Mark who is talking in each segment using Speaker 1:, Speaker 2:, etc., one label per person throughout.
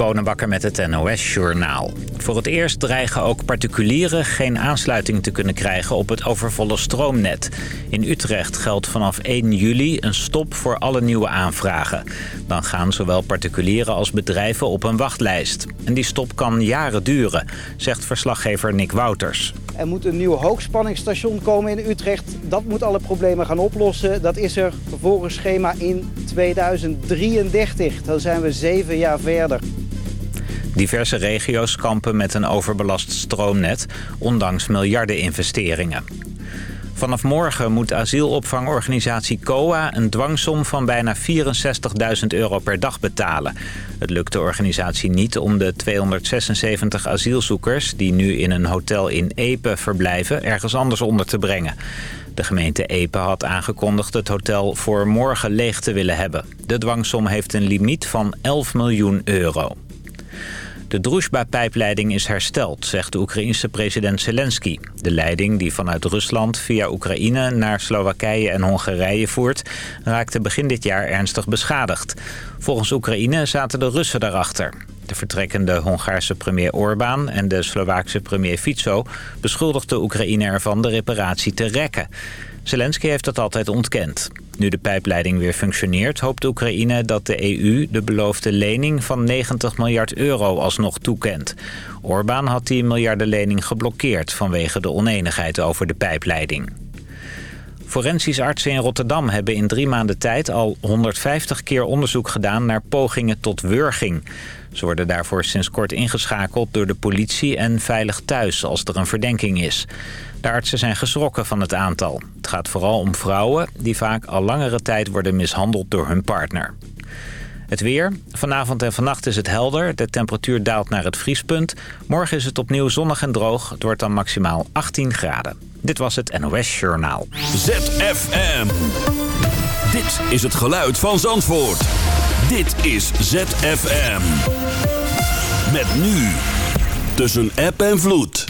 Speaker 1: Bonenbakker met het NOS Journaal. Voor het eerst dreigen ook particulieren geen aansluiting te kunnen krijgen op het overvolle stroomnet. In Utrecht geldt vanaf 1 juli een stop voor alle nieuwe aanvragen. Dan gaan zowel particulieren als bedrijven op een wachtlijst. En die stop kan jaren duren, zegt verslaggever Nick Wouters.
Speaker 2: Er moet een nieuw hoogspanningsstation komen in Utrecht. Dat moet alle problemen gaan oplossen. Dat is er volgens schema in 2033. Dan zijn we zeven jaar verder.
Speaker 1: Diverse regio's kampen met een overbelast stroomnet, ondanks miljarden investeringen. Vanaf morgen moet asielopvangorganisatie COA een dwangsom van bijna 64.000 euro per dag betalen. Het lukt de organisatie niet om de 276 asielzoekers die nu in een hotel in Epe verblijven ergens anders onder te brengen. De gemeente Epe had aangekondigd het hotel voor morgen leeg te willen hebben. De dwangsom heeft een limiet van 11 miljoen euro. De Druzhba-pijpleiding is hersteld, zegt de Oekraïense president Zelensky. De leiding die vanuit Rusland via Oekraïne naar Slowakije en Hongarije voert... raakte begin dit jaar ernstig beschadigd. Volgens Oekraïne zaten de Russen daarachter. De vertrekkende Hongaarse premier Orbán en de Slovaakse premier Fico... beschuldigden Oekraïne ervan de reparatie te rekken. Zelensky heeft dat altijd ontkend. Nu de pijpleiding weer functioneert, hoopt Oekraïne dat de EU de beloofde lening van 90 miljard euro alsnog toekent. Orbán had die miljardenlening geblokkeerd vanwege de oneenigheid over de pijpleiding. Forensisch artsen in Rotterdam hebben in drie maanden tijd al 150 keer onderzoek gedaan naar pogingen tot wurging. Ze worden daarvoor sinds kort ingeschakeld door de politie en veilig thuis als er een verdenking is. De artsen zijn geschrokken van het aantal. Het gaat vooral om vrouwen die vaak al langere tijd worden mishandeld door hun partner. Het weer. Vanavond en vannacht is het helder. De temperatuur daalt naar het vriespunt. Morgen is het opnieuw zonnig en droog. Het wordt dan maximaal 18 graden. Dit was het NOS Journaal.
Speaker 3: ZFM. Dit is het geluid van Zandvoort. Dit is ZFM. Met nu. Tussen app en vloed.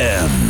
Speaker 4: ZFM.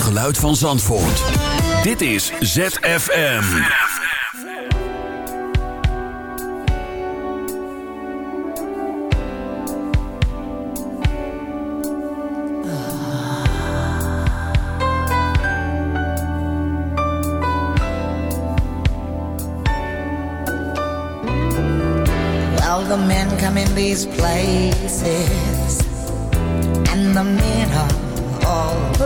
Speaker 3: geluid van Zandvoort. Dit is ZFM.
Speaker 5: Well, the men come in these places And the men are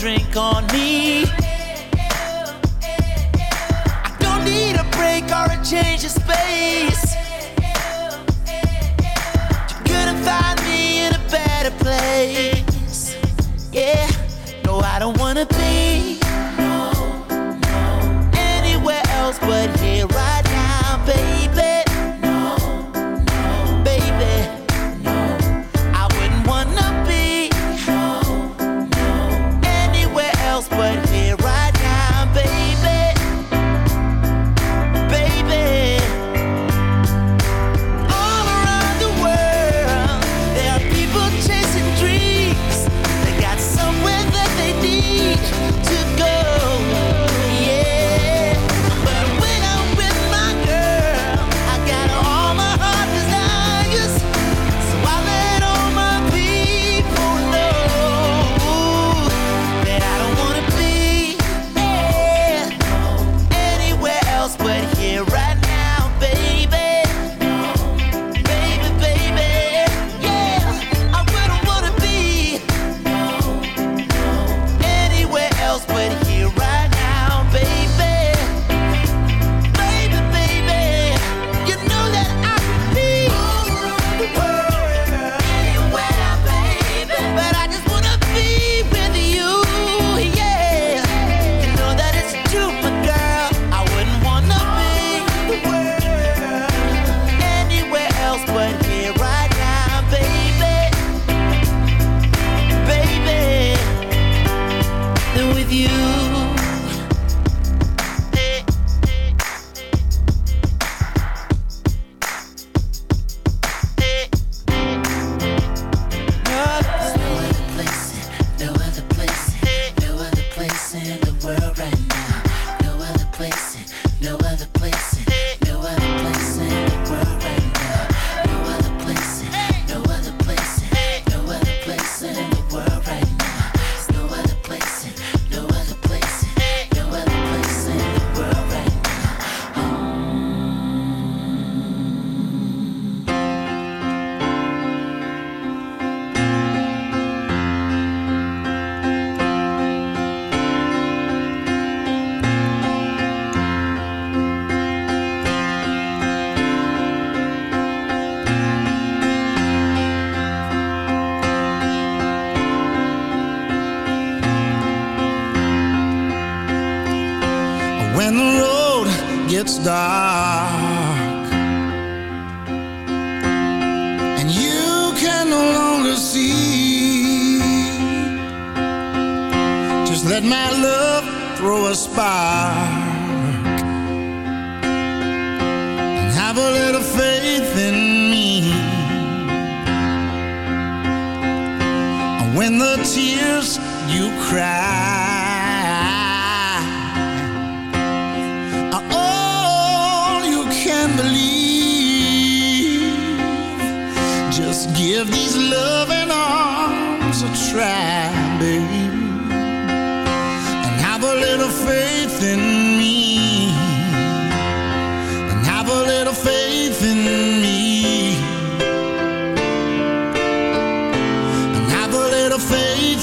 Speaker 6: drink on me. I don't need a break or a change of space. You couldn't find me in a better place. Yeah, no, I don't wanna be. Anywhere else but here, right now, baby.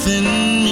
Speaker 7: anything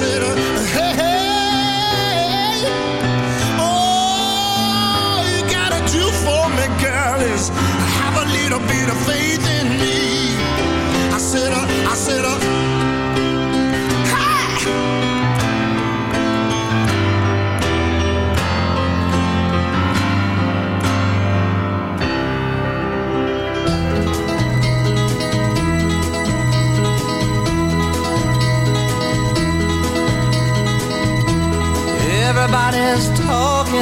Speaker 8: sit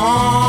Speaker 9: want.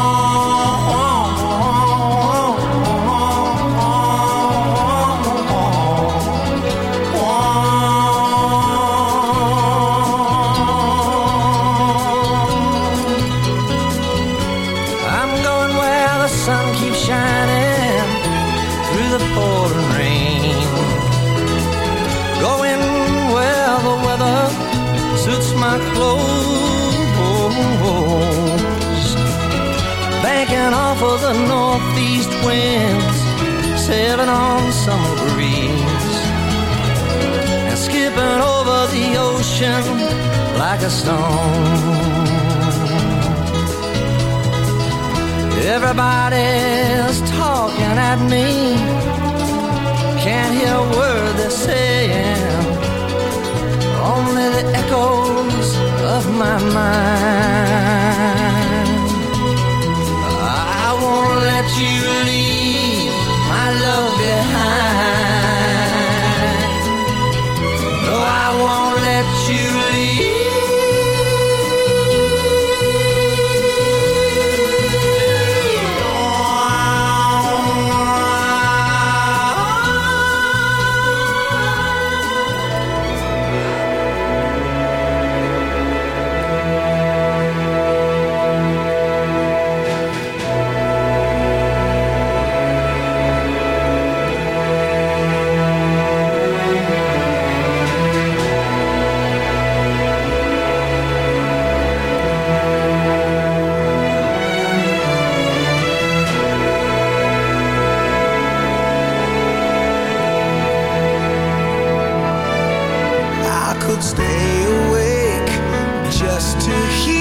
Speaker 9: could stay awake just to hear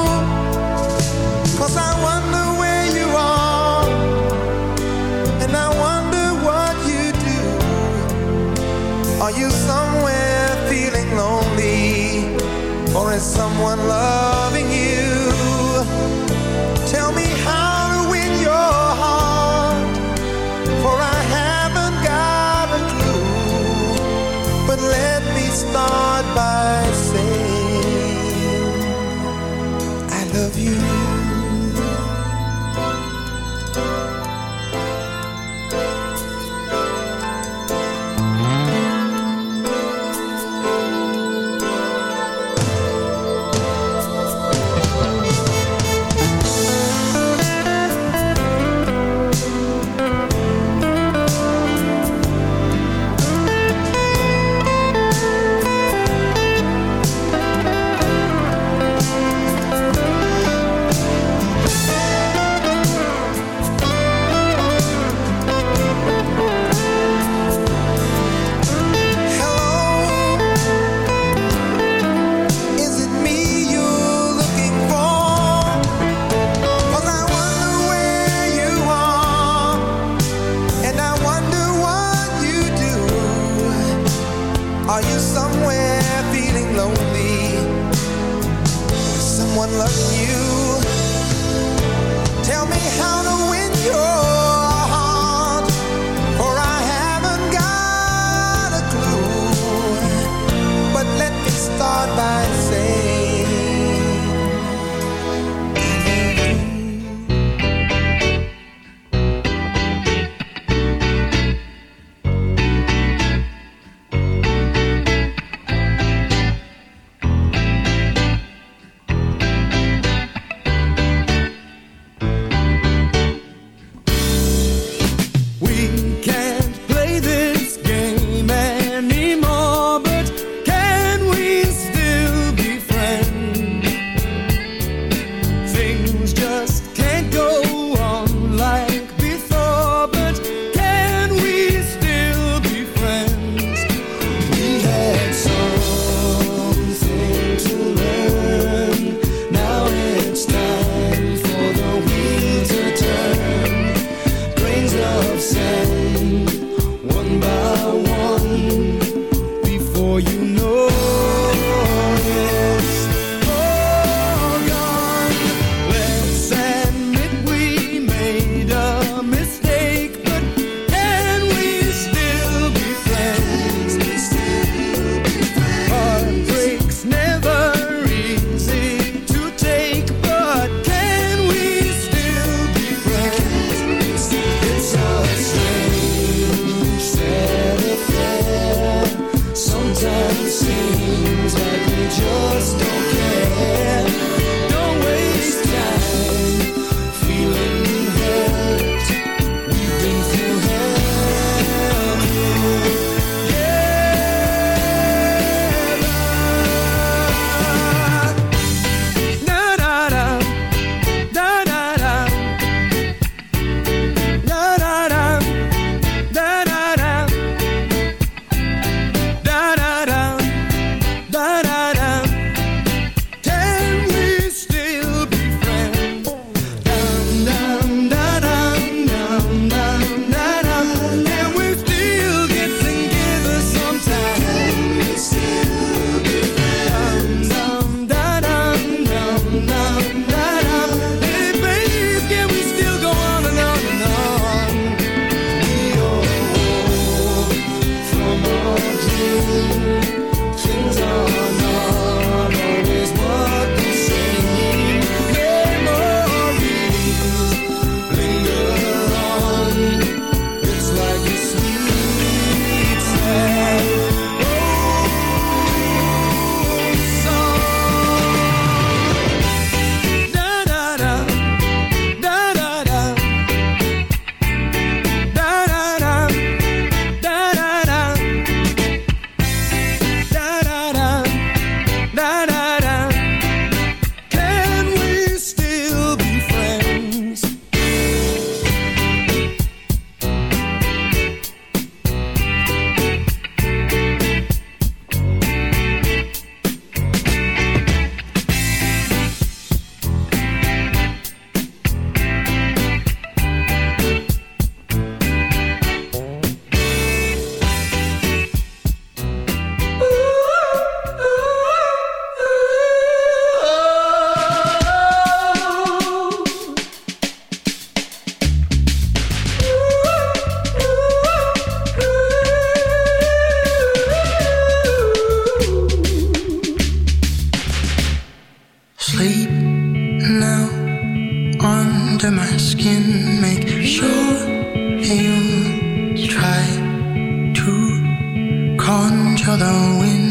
Speaker 10: control the wind